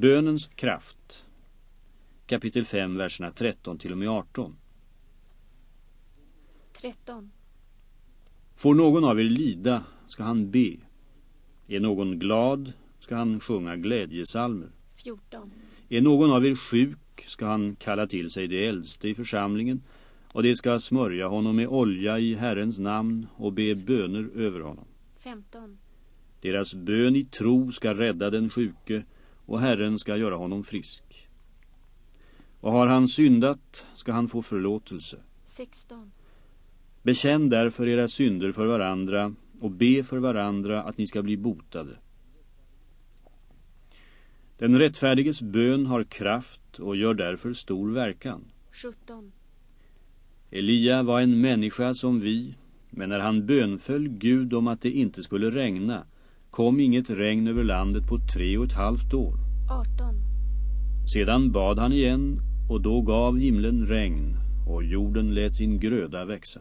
Bönens kraft. Kapitel 5, verserna 13 till och med 18. 13. Får någon av er lida ska han be. Är någon glad ska han sjunga glädjesalmer. 14. Är någon av er sjuk ska han kalla till sig det äldste i församlingen och det ska smörja honom med olja i Herrens namn och be böner över honom. 15. Deras bön i tro ska rädda den sjuke och Herren ska göra honom frisk. Och har han syndat ska han få förlåtelse. 16. Bekänn därför era synder för varandra och be för varandra att ni ska bli botade. Den rättfärdiges bön har kraft och gör därför stor verkan. 17. Elia var en människa som vi, men när han bönföll Gud om att det inte skulle regna kom inget regn över landet på tre och ett halvt år. 18. Sedan bad han igen och då gav himlen regn och jorden lät sin gröda växa.